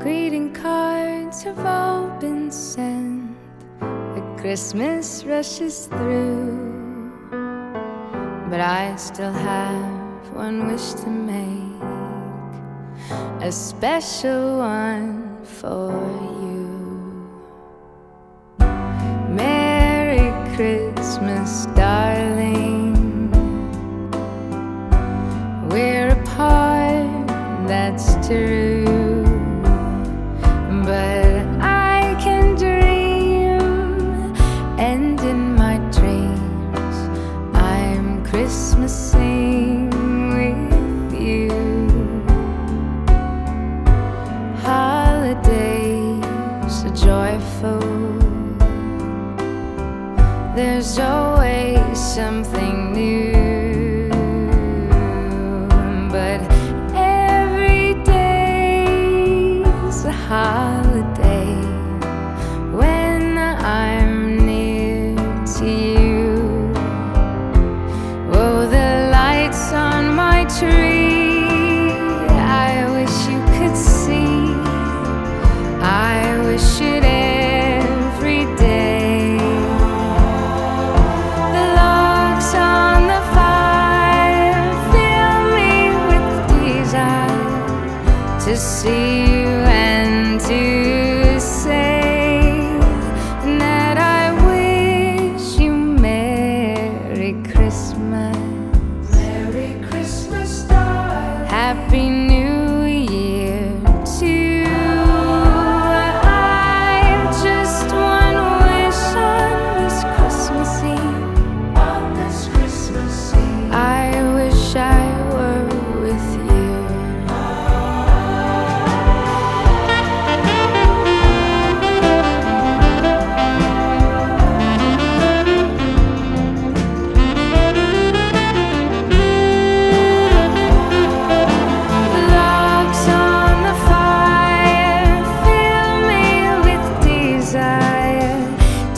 Greeting cards have all been sent. The Christmas rushes through. But I still have one wish to make, a special one for you. Merry Christmas, darling. We're apart, that's true. Christmasing with you. Holidays are joyful. There's always something new, see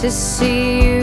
to see you.